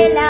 de